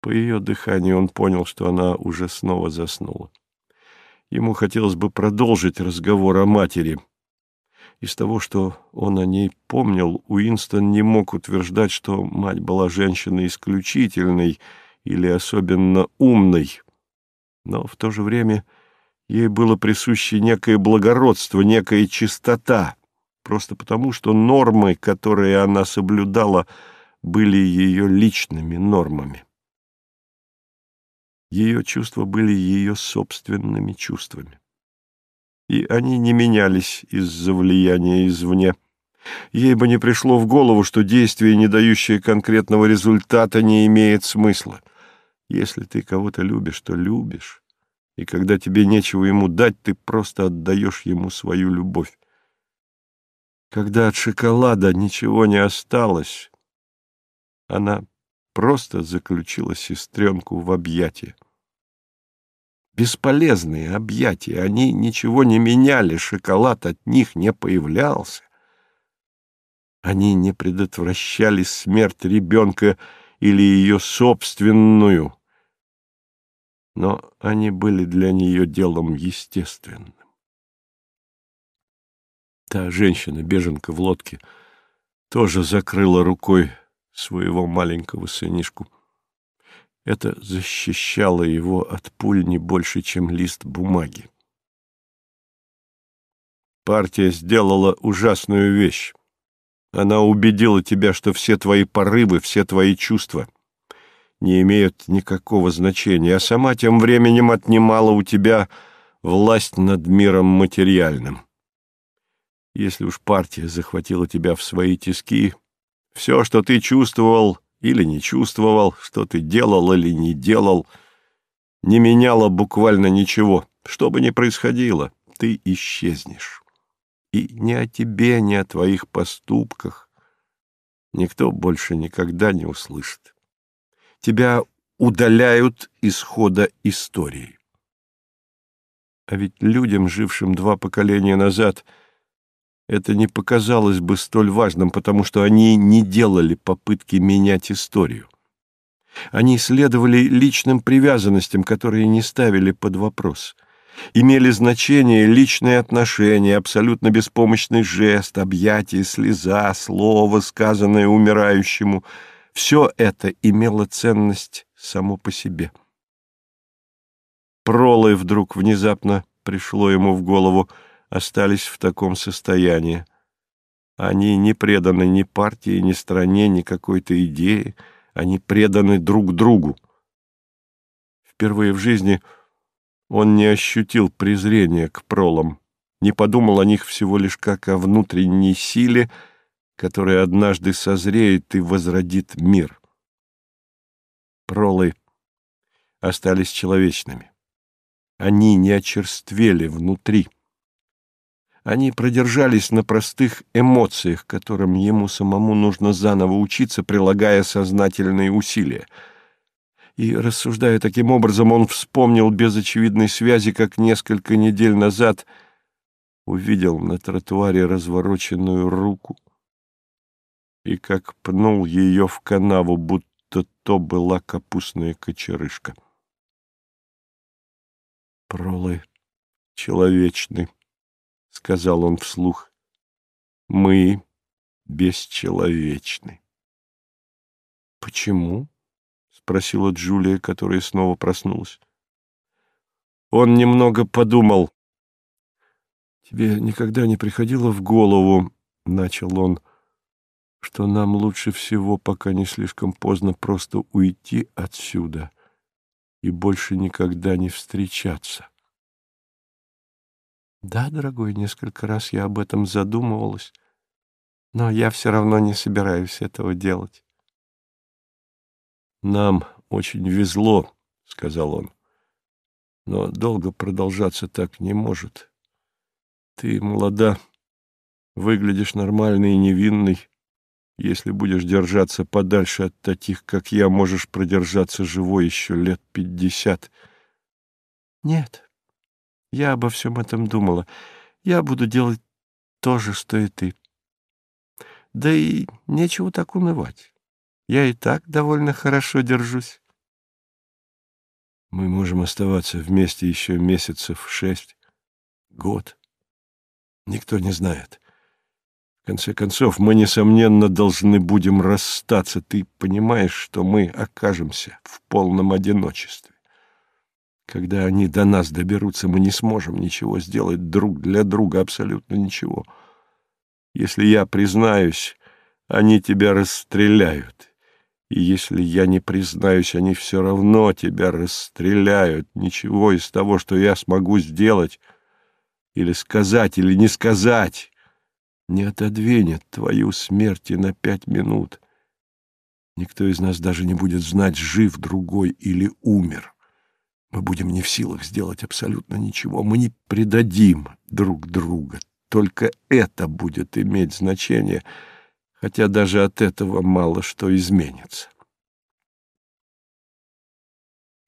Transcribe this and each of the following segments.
По ее дыханию он понял, что она уже снова заснула. Ему хотелось бы продолжить разговор о матери. Из того, что он о ней помнил, Уинстон не мог утверждать, что мать была женщиной исключительной или особенно умной. Но в то же время ей было присуще некое благородство, некая чистота, просто потому, что нормы, которые она соблюдала, были ее личными нормами. Ее чувства были ее собственными чувствами. И они не менялись из-за влияния извне. Ей бы не пришло в голову, что действие, не дающее конкретного результата, не имеет смысла. Если ты кого-то любишь, то любишь. И когда тебе нечего ему дать, ты просто отдаешь ему свою любовь. Когда от шоколада ничего не осталось, она просто заключила сестренку в объятия. Бесполезные объятия, они ничего не меняли, шоколад от них не появлялся. Они не предотвращали смерть ребенка или ее собственную, но они были для нее делом естественным. Та женщина-беженка в лодке тоже закрыла рукой своего маленького сынишку. Это защищало его от пуль не больше, чем лист бумаги. Партия сделала ужасную вещь. Она убедила тебя, что все твои порывы, все твои чувства не имеют никакого значения, а сама тем временем отнимала у тебя власть над миром материальным. Если уж партия захватила тебя в свои тиски, все, что ты чувствовал или не чувствовал, что ты делал или не делал, не меняло буквально ничего. Что бы ни происходило, ты исчезнешь. И ни о тебе, ни о твоих поступках никто больше никогда не услышит. Тебя удаляют из хода истории. А ведь людям, жившим два поколения назад, — это не показалось бы столь важным, потому что они не делали попытки менять историю. Они следовали личным привязанностям, которые не ставили под вопрос. Имели значение личные отношения, абсолютно беспомощный жест, объятие, слеза, слово, сказанное умирающему. Все это имело ценность само по себе. Пролой вдруг внезапно пришло ему в голову — остались в таком состоянии. Они не преданы ни партии, ни стране, ни какой-то идее, они преданы друг другу. Впервые в жизни он не ощутил презрения к пролам, не подумал о них всего лишь как о внутренней силе, которая однажды созреет и возродит мир. Пролы остались человечными. Они не очерствели внутри. Они продержались на простых эмоциях, которым ему самому нужно заново учиться, прилагая сознательные усилия. И, рассуждая таким образом, он вспомнил без очевидной связи, как несколько недель назад увидел на тротуаре развороченную руку и как пнул ее в канаву, будто то была капустная кочерышка. Пролы человечный — сказал он вслух. «Мы бесчеловечны». «Почему?» — спросила Джулия, которая снова проснулась. Он немного подумал. «Тебе никогда не приходило в голову, — начал он, — что нам лучше всего, пока не слишком поздно, просто уйти отсюда и больше никогда не встречаться?» Да, дорогой, несколько раз я об этом задумывалась, но я все равно не собираюсь этого делать. Нам очень везло, сказал он. Но долго продолжаться так не может. Ты молода, выглядишь нормальной и невинной. Если будешь держаться подальше от таких, как я, можешь продержаться живой еще лет пятьдесят. Нет, я обо всем этом думала. Я буду делать то же, что и ты. Да и нечего так унывать. Я и так довольно хорошо держусь. Мы можем оставаться вместе еще месяцев шесть, год. Никто не знает. В конце концов, мы, несомненно, должны будем расстаться. Ты понимаешь, что мы окажемся в полном одиночестве. Когда они до нас доберутся, мы не сможем ничего сделать друг для друга, абсолютно ничего. Если я признаюсь, они тебя расстреляют. И если я не признаюсь, они все равно тебя расстреляют. Ничего из того, что я смогу сделать, или сказать, или не сказать, не отодвинет твою смерть на пять минут. Никто из нас даже не будет знать, жив другой или умер. Мы будем не в силах сделать абсолютно ничего. Мы не предадим друг друга. Только это будет иметь значение, хотя даже от этого мало что изменится.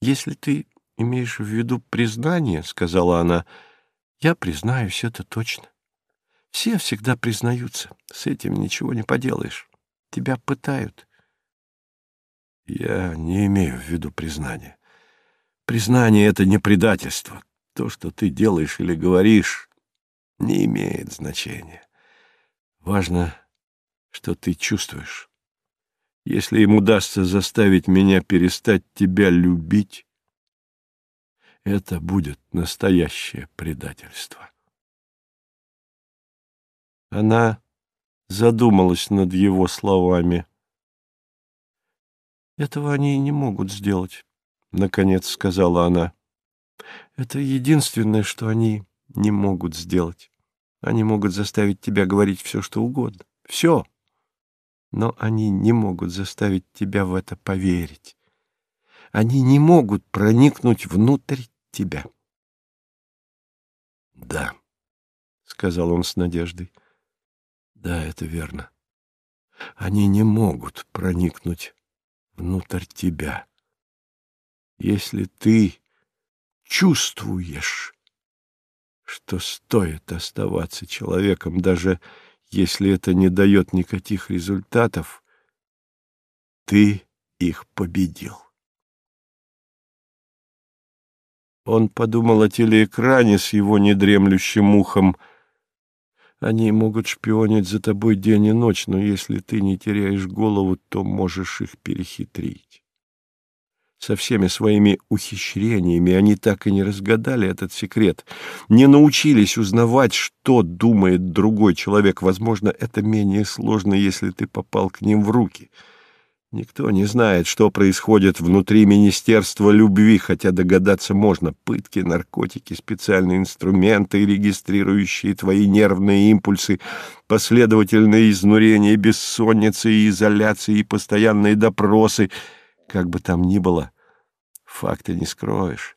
«Если ты имеешь в виду признание, — сказала она, — я признаюсь, это точно. Все всегда признаются, с этим ничего не поделаешь. Тебя пытают». «Я не имею в виду признание. Признание — это не предательство. То, что ты делаешь или говоришь, не имеет значения. Важно, что ты чувствуешь. Если им удастся заставить меня перестать тебя любить, это будет настоящее предательство. Она задумалась над его словами. Этого они не могут сделать. — наконец сказала она. «Это единственное, что они не могут сделать. Они могут заставить тебя говорить все, что угодно. Все. Но они не могут заставить тебя в это поверить. Они не могут проникнуть внутрь тебя». «Да», — сказал он с надеждой. «Да, это верно. Они не могут проникнуть внутрь тебя» если ты чувствуешь, что стоит оставаться человеком, даже если это не дает никаких результатов, ты их победил. Он подумал о телеэкране с его недремлющим ухом. Они могут шпионить за тобой день и ночь, но если ты не теряешь голову, то можешь их перехитрить. Со всеми своими ухищрениями они так и не разгадали этот секрет, не научились узнавать, что думает другой человек. Возможно, это менее сложно, если ты попал к ним в руки. Никто не знает, что происходит внутри Министерства любви, хотя догадаться можно. Пытки, наркотики, специальные инструменты, регистрирующие твои нервные импульсы, последовательное изнурение, бессонница и изоляция, и постоянные допросы — как бы там ни было, факты не скроешь.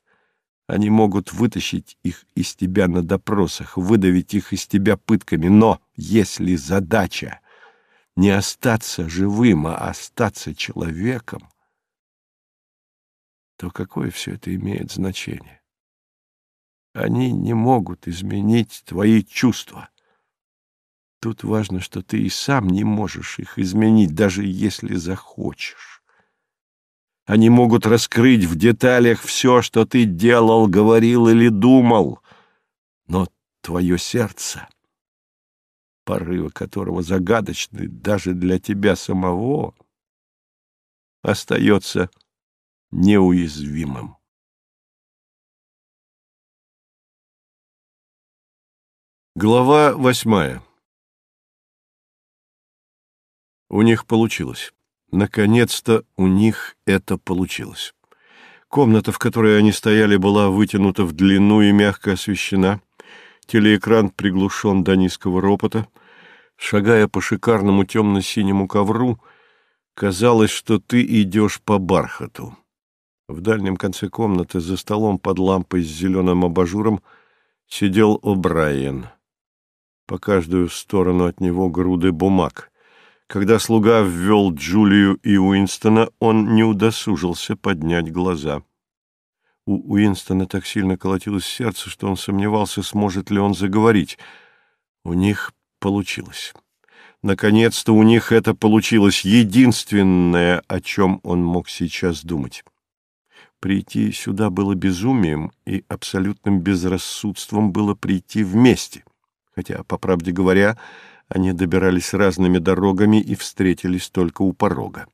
Они могут вытащить их из тебя на допросах, выдавить их из тебя пытками, но если задача не остаться живым, а остаться человеком, то какое все это имеет значение? Они не могут изменить твои чувства. Тут важно, что ты и сам не можешь их изменить, даже если захочешь. Они могут раскрыть в деталях все, что ты делал, говорил или думал. Но твое сердце, порывы которого загадочны даже для тебя самого, остается неуязвимым. Глава восьмая У них получилось. Наконец-то у них это получилось. Комната, в которой они стояли, была вытянута в длину и мягко освещена. Телеэкран приглушен до низкого ропота. Шагая по шикарному темно-синему ковру, казалось, что ты идешь по бархату. В дальнем конце комнаты за столом под лампой с зеленым абажуром сидел О'Брайен. По каждую сторону от него груды бумаг — когда слуга ввел Джулию и Уинстона, он не удосужился поднять глаза. У Уинстона так сильно колотилось сердце, что он сомневался, сможет ли он заговорить. У них получилось. Наконец-то у них это получилось, единственное, о чем он мог сейчас думать. Прийти сюда было безумием, и абсолютным безрассудством было прийти вместе. Хотя, по правде говоря, они добирались разными дорогами и встретились только у порога.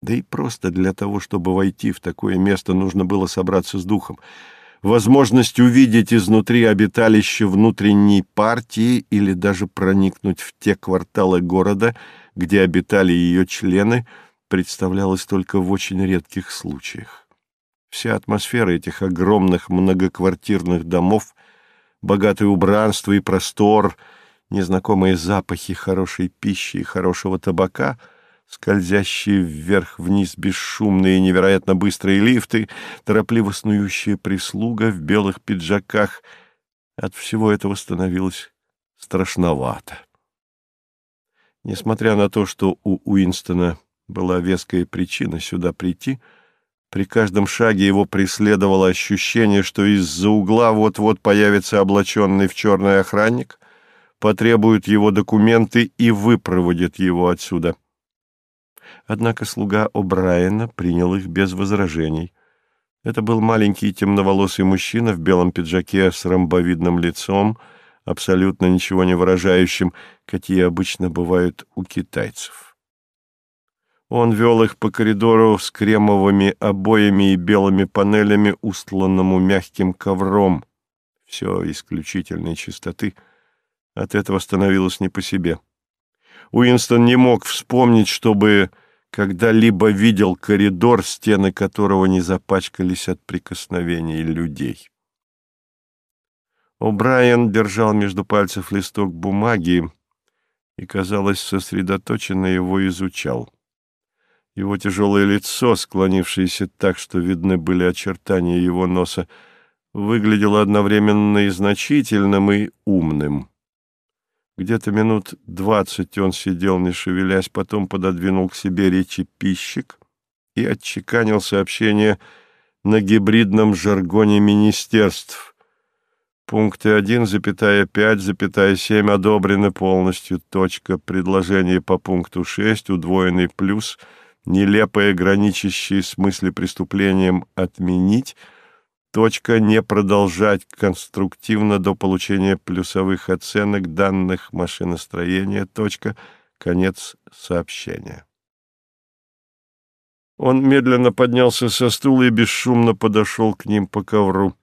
Да и просто для того, чтобы войти в такое место, нужно было собраться с духом. Возможность увидеть изнутри обиталище внутренней партии или даже проникнуть в те кварталы города, где обитали ее члены, представлялась только в очень редких случаях. Вся атмосфера этих огромных многоквартирных домов, богатое убранство и простор, незнакомые запахи хорошей пищи и хорошего табака — скользящие вверх-вниз бесшумные и невероятно быстрые лифты, торопливо снующая прислуга в белых пиджаках. От всего этого становилось страшновато. Несмотря на то, что у Уинстона была веская причина сюда прийти, при каждом шаге его преследовало ощущение, что из-за угла вот-вот появится облаченный в черный охранник, потребует его документы и выпроводит его отсюда. — Однако слуга О'Брайена принял их без возражений. Это был маленький темноволосый мужчина в белом пиджаке с ромбовидным лицом, абсолютно ничего не выражающим, какие обычно бывают у китайцев. Он вел их по коридору с кремовыми обоями и белыми панелями, устланному мягким ковром. Все исключительной чистоты. От этого становилось не по себе. Уинстон не мог вспомнить, чтобы когда-либо видел коридор, стены которого не запачкались от прикосновений людей. О'Брайен держал между пальцев листок бумаги и, казалось, сосредоточенно его изучал. Его тяжелое лицо, склонившееся так, что видны были очертания его носа, выглядело одновременно и значительным, и умным. Где-то минут двадцать он сидел, не шевелясь, потом пододвинул к себе речи пищик и отчеканил сообщение на гибридном жаргоне министерств. Пункты 1,5,7 одобрены полностью. Точка. Предложение по пункту 6, удвоенный плюс, нелепое, граничащее с мыслепреступлением «отменить», Точка «Не продолжать конструктивно до получения плюсовых оценок данных машиностроения». Точка «Конец сообщения». Он медленно поднялся со стула и бесшумно подошел к ним по ковру.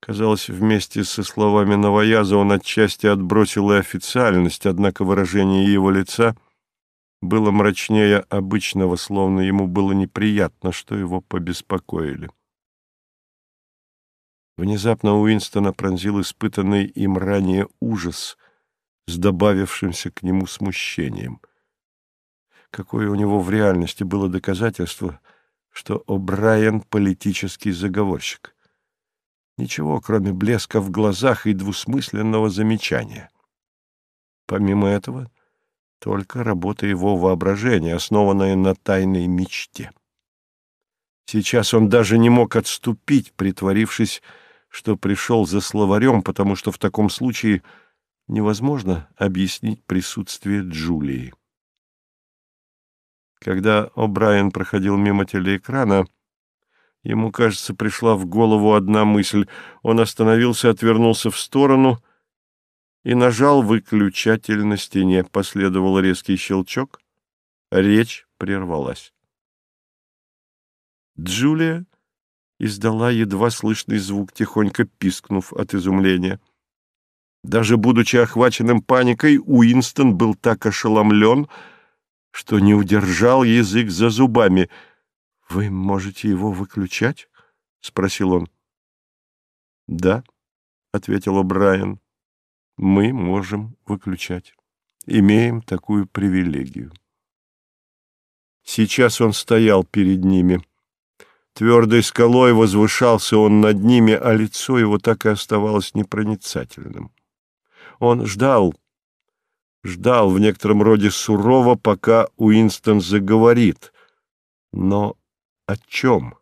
Казалось, вместе со словами новояза он отчасти отбросил и официальность, однако выражение его лица было мрачнее обычного, словно ему было неприятно, что его побеспокоили. Внезапно Уинстона пронзил испытанный им ранее ужас с добавившимся к нему смущением. Какое у него в реальности было доказательство, что О'Брайен — политический заговорщик? Ничего, кроме блеска в глазах и двусмысленного замечания. Помимо этого, только работа его воображения, основанная на тайной мечте. Сейчас он даже не мог отступить, притворившись что пришел за словарем, потому что в таком случае невозможно объяснить присутствие Джулии. Когда О'Брайен проходил мимо телеэкрана, ему, кажется, пришла в голову одна мысль. Он остановился, отвернулся в сторону и нажал выключатель на стене. Последовал резкий щелчок. Речь прервалась. Джулия издала едва слышный звук, тихонько пискнув от изумления. Даже будучи охваченным паникой, Уинстон был так ошеломлен, что не удержал язык за зубами. — Вы можете его выключать? — спросил он. — Да, — ответил Брайан. — Мы можем выключать. Имеем такую привилегию. Сейчас он стоял перед ними. — Твердой скалой возвышался он над ними, а лицо его так и оставалось непроницательным. Он ждал, ждал в некотором роде сурово, пока Уинстон заговорит. Но о чем?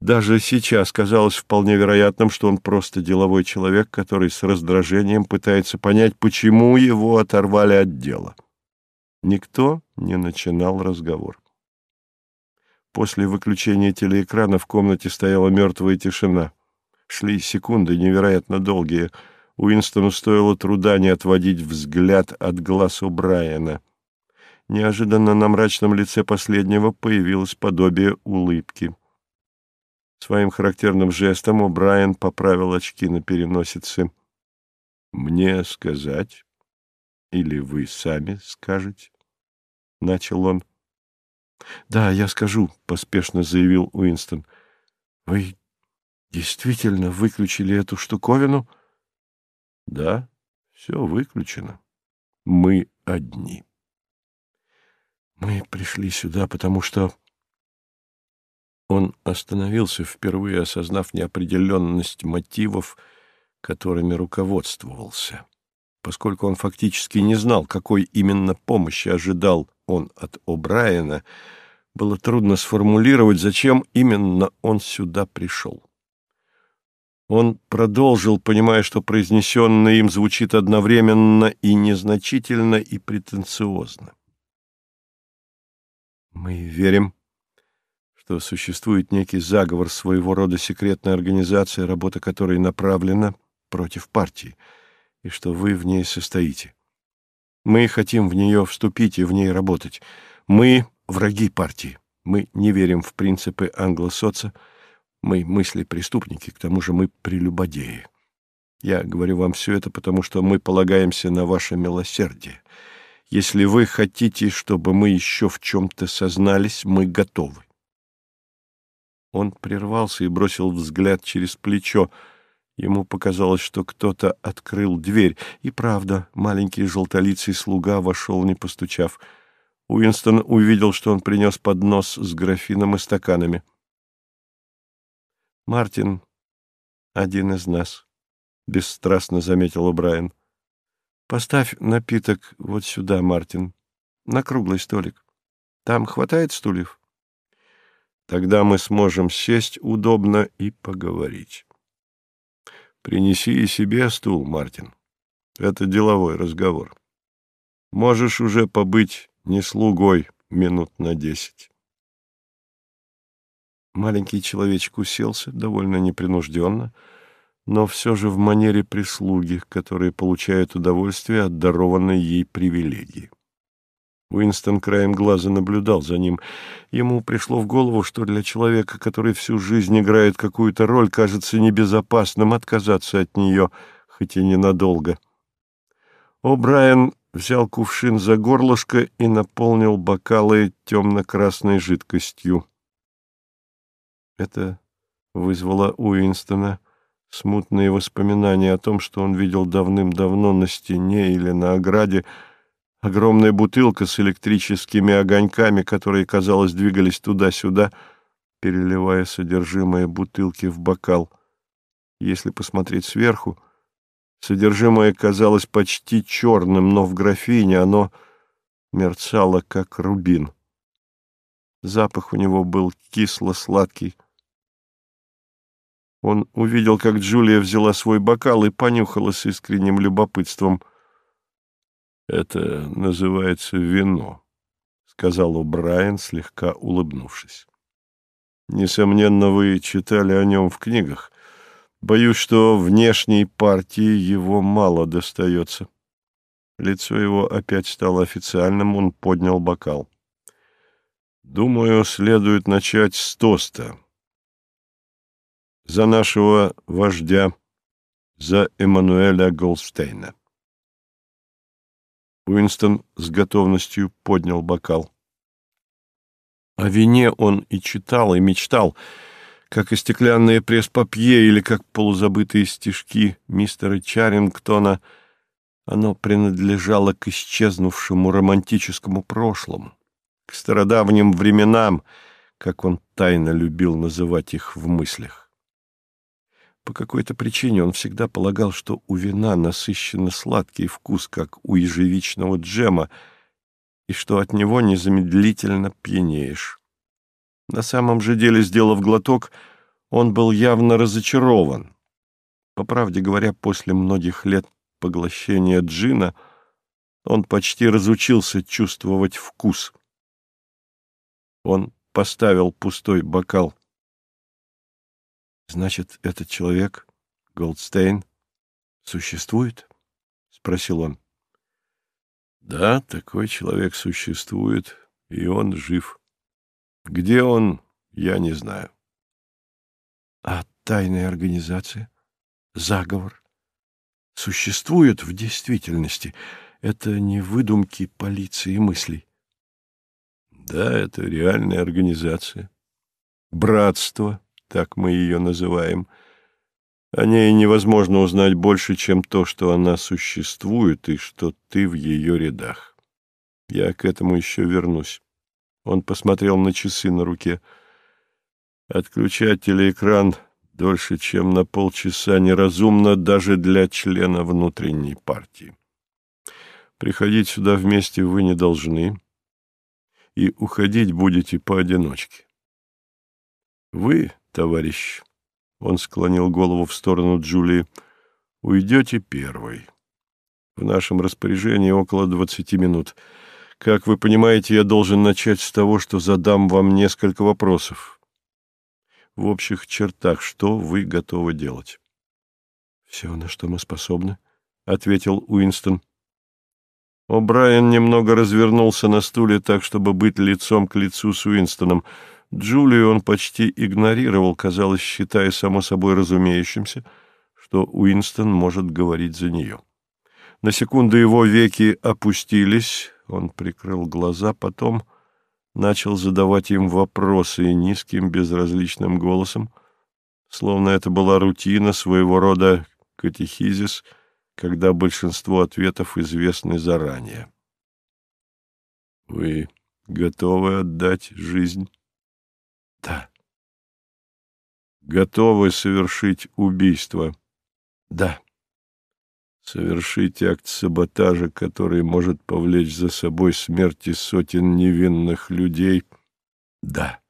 Даже сейчас казалось вполне вероятным, что он просто деловой человек, который с раздражением пытается понять, почему его оторвали от дела. Никто не начинал разговор. После выключения телеэкрана в комнате стояла мертвая тишина. Шли секунды, невероятно долгие. Уинстону стоило труда не отводить взгляд от глаз у Брайана. Неожиданно на мрачном лице последнего появилось подобие улыбки. Своим характерным жестом О'Брайен поправил очки на переносице. «Мне сказать? Или вы сами скажете?» — начал он. «Да, я скажу», — поспешно заявил Уинстон. «Вы действительно выключили эту штуковину?» «Да, все выключено. Мы одни». «Мы пришли сюда, потому что...» Он остановился, впервые осознав неопределенность мотивов, которыми руководствовался, поскольку он фактически не знал, какой именно помощи ожидал он от О'Брайена, было трудно сформулировать, зачем именно он сюда пришел. Он продолжил, понимая, что произнесенное им звучит одновременно и незначительно, и претенциозно. «Мы верим, что существует некий заговор своего рода секретной организации, работа которой направлена против партии, и что вы в ней состоите. Мы хотим в нее вступить и в ней работать. Мы — враги партии. Мы не верим в принципы англосоца. Мы мысли преступники, к тому же мы прелюбодеи. Я говорю вам все это, потому что мы полагаемся на ваше милосердие. Если вы хотите, чтобы мы еще в чем-то сознались, мы готовы. Он прервался и бросил взгляд через плечо — Ему показалось, что кто-то открыл дверь, и правда, маленький желтолицый слуга вошел, не постучав. Уинстон увидел, что он принес поднос с графином и стаканами. «Мартин — один из нас», — бесстрастно заметил Брайан. «Поставь напиток вот сюда, Мартин, на круглый столик. Там хватает стульев?» «Тогда мы сможем сесть удобно и поговорить». Принеси и себе стул, Мартин. Это деловой разговор. Можешь уже побыть не слугой минут на десять. Маленький человечек уселся довольно непринужденно, но все же в манере прислуги, которые получают удовольствие от дарованной ей привилегии. Уинстон краем глаза наблюдал за ним. Ему пришло в голову, что для человека, который всю жизнь играет какую-то роль, кажется небезопасным отказаться от нее, хоть и ненадолго. О'Брайен взял кувшин за горлышко и наполнил бокалы темно-красной жидкостью. Это вызвало у Уинстона смутные воспоминания о том, что он видел давным-давно на стене или на ограде, Огромная бутылка с электрическими огоньками, которые, казалось, двигались туда-сюда, переливая содержимое бутылки в бокал. Если посмотреть сверху, содержимое казалось почти черным, но в графине оно мерцало, как рубин. Запах у него был кисло-сладкий. Он увидел, как Джулия взяла свой бокал и понюхала с искренним любопытством — это называется вино, сказал О'Брайен, слегка улыбнувшись. Несомненно, вы читали о нем в книгах. Боюсь, что внешней партии его мало достается. Лицо его опять стало официальным, он поднял бокал. Думаю, следует начать с тоста. За нашего вождя, за Эммануэля Голдстейна. Уинстон с готовностью поднял бокал. О вине он и читал, и мечтал, как и стеклянные пресс-папье или как полузабытые стишки мистера Чарингтона. Оно принадлежало к исчезнувшему романтическому прошлому, к стародавним временам, как он тайно любил называть их в мыслях. По какой-то причине он всегда полагал, что у вина насыщенно сладкий вкус, как у ежевичного джема, и что от него незамедлительно пьянеешь. На самом же деле, сделав глоток, он был явно разочарован. По правде говоря, после многих лет поглощения джина он почти разучился чувствовать вкус. Он поставил пустой бокал. «Значит, этот человек, Голдстейн, существует?» — спросил он. «Да, такой человек существует, и он жив. Где он, я не знаю». «А тайная организация? Заговор?» существует в действительности. Это не выдумки полиции и мыслей. Да, это реальная организация. Братство, так мы ее называем. О ней невозможно узнать больше, чем то, что она существует и что ты в ее рядах. Я к этому еще вернусь. Он посмотрел на часы на руке. Отключать телеэкран дольше, чем на полчаса, неразумно даже для члена внутренней партии. Приходить сюда вместе вы не должны, и уходить будете поодиночке. Вы, товарищ, он склонил голову в сторону Джулии, уйдете первой. В нашем распоряжении около двадцати минут. Как вы понимаете, я должен начать с того, что задам вам несколько вопросов в общих чертах, что вы готовы делать. — Все, на что мы способны, — ответил Уинстон. О'Брайен немного развернулся на стуле так, чтобы быть лицом к лицу с Уинстоном. Джулию он почти игнорировал, казалось, считая само собой разумеющимся, что Уинстон может говорить за нее. На секунду его веки опустились, он прикрыл глаза, потом начал задавать им вопросы низким безразличным голосом, словно это была рутина своего рода катехизис, когда большинство ответов известны заранее. «Вы готовы отдать жизнь?» «Да». «Готовы совершить убийство?» «Да» совершить акт саботажа, который может повлечь за собой смерти сотен невинных людей? Да.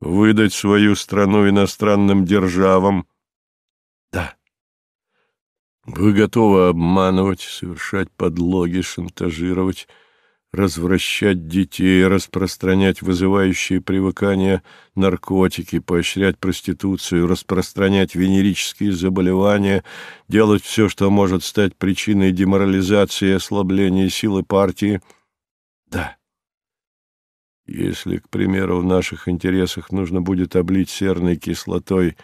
Выдать свою страну иностранным державам? Да. Вы готовы обманывать, совершать подлоги, шантажировать, развращать детей, распространять вызывающие привыкания наркотики, поощрять проституцию, распространять венерические заболевания, делать все, что может стать причиной деморализации и ослабления силы партии? Да. Если, к примеру, в наших интересах нужно будет облить серной кислотой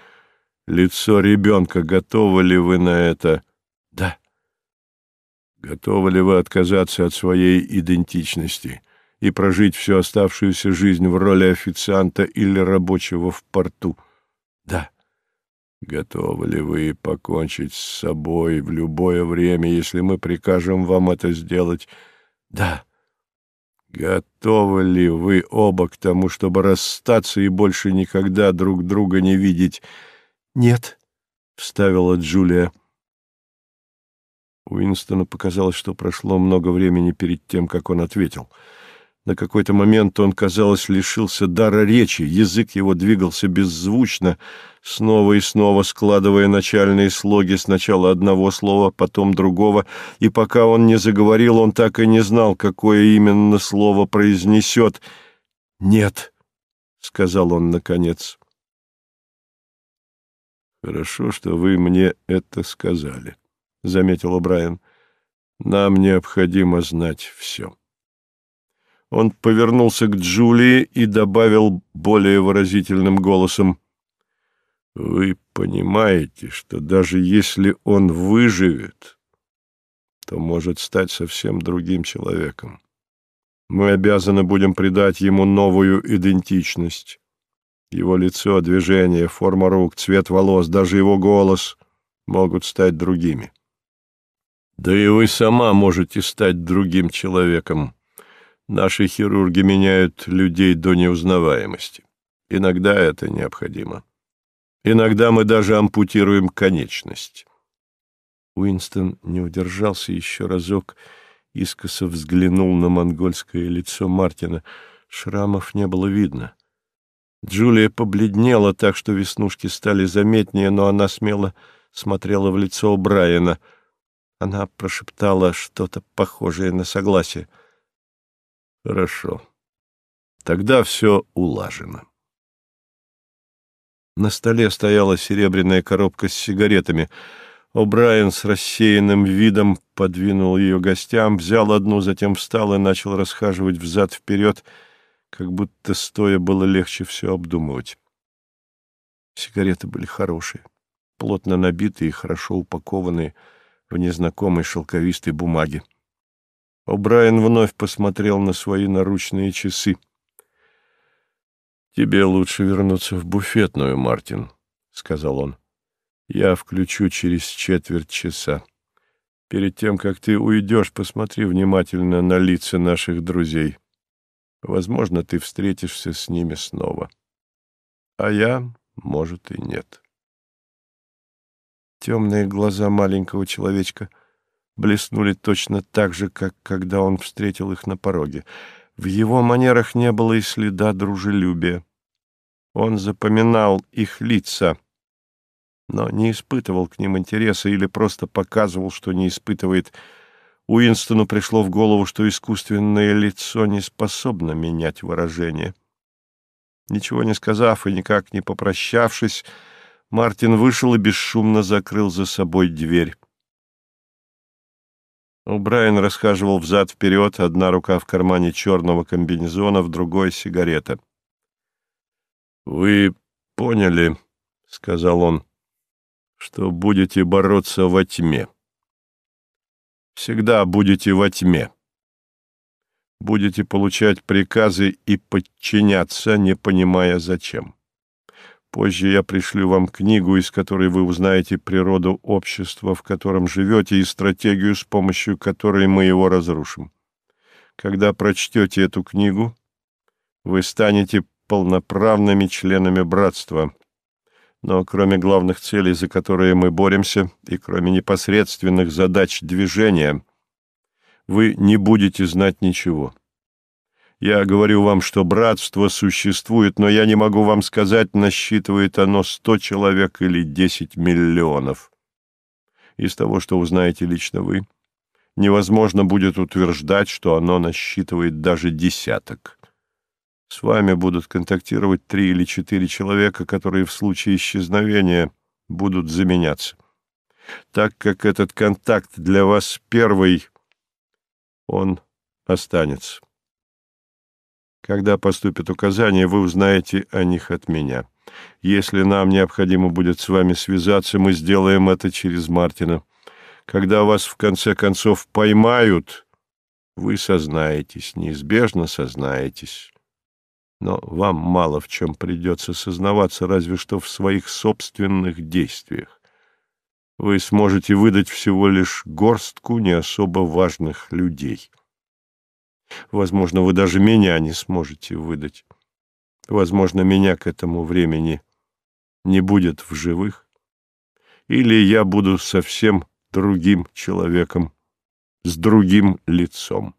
лицо ребенка, готовы ли вы на это? Да. Готовы ли вы отказаться от своей идентичности и прожить всю оставшуюся жизнь в роли официанта или рабочего в порту? Да. Готовы ли вы покончить с собой в любое время, если мы прикажем вам это сделать? Да. Готовы ли вы оба к тому, чтобы расстаться и больше никогда друг друга не видеть? Нет, — вставила Джулия. Уинстону показалось, что прошло много времени перед тем, как он ответил. На какой-то момент он, казалось, лишился дара речи, язык его двигался беззвучно, снова и снова складывая начальные слоги сначала одного слова, потом другого, и пока он не заговорил, он так и не знал, какое именно слово произнесет. «Нет», — сказал он наконец. «Хорошо, что вы мне это сказали». — заметил Брайан. «Нам необходимо знать все». Он повернулся к Джулии и добавил более выразительным голосом. «Вы понимаете, что даже если он выживет, то может стать совсем другим человеком. Мы обязаны будем придать ему новую идентичность. Его лицо, движение, форма рук, цвет волос, даже его голос могут стать другими. Да и вы сама можете стать другим человеком. Наши хирурги меняют людей до неузнаваемости. Иногда это необходимо. Иногда мы даже ампутируем конечность. Уинстон не удержался еще разок, искоса взглянул на монгольское лицо Мартина. Шрамов не было видно. Джулия побледнела так, что веснушки стали заметнее, но она смело смотрела в лицо Брайана — она прошептала что-то похожее на согласие. «Хорошо. Тогда все улажено. На столе стояла серебряная коробка с сигаретами. О'Брайен с рассеянным видом подвинул ее гостям, взял одну, затем встал и начал расхаживать взад-вперед, как будто стоя было легче все обдумывать. Сигареты были хорошие, плотно набитые и хорошо упакованные в незнакомой шелковистой бумаге. О'Брайен вновь посмотрел на свои наручные часы. «Тебе лучше вернуться в буфетную, Мартин», — сказал он. «Я включу через четверть часа. Перед тем, как ты уйдешь, посмотри внимательно на лица наших друзей. Возможно, ты встретишься с ними снова. А я, может, и нет». Темные глаза маленького человечка блеснули точно так же, как когда он встретил их на пороге — в его манерах не было и следа дружелюбия. Он запоминал их лица, но не испытывал к ним интереса или просто показывал, что не испытывает. Уинстону пришло в голову, что искусственное лицо не способно менять выражение. Ничего не сказав и никак не попрощавшись, Мартин вышел и бесшумно закрыл за собой дверь. Брайан расхаживал взад-вперед, одна рука в кармане черного комбинезона, в другой — сигарета. «Вы поняли, — сказал он, — что будете бороться во тьме. Всегда будете во тьме. Будете получать приказы и подчиняться, не понимая зачем. Позже я пришлю вам книгу, из которой вы узнаете природу общества, в котором живете, и стратегию, с помощью которой мы его разрушим. Когда прочтете эту книгу, вы станете полноправными членами братства. Но кроме главных целей, за которые мы боремся, и кроме непосредственных задач движения, вы не будете знать ничего. Я говорю вам, что братство существует, но я не могу вам сказать, насчитывает оно сто человек или десять миллионов. Из того, что узнаете лично вы, невозможно будет утверждать, что оно насчитывает даже десяток. С вами будут контактировать три или четыре человека, которые в случае исчезновения будут заменяться. Так как этот контакт для вас первый, он останется. Когда поступят указания, вы узнаете о них от меня. Если нам необходимо будет с вами связаться, мы сделаем это через Мартина. Когда вас в конце концов поймают, вы сознаетесь, неизбежно сознаетесь. Но вам мало в чем придется сознаваться, разве что в своих собственных действиях. Вы сможете выдать всего лишь горстку не особо важных людей. Возможно, вы даже меня не сможете выдать. Возможно, меня к этому времени не будет в живых. Или я буду совсем другим человеком, с другим лицом.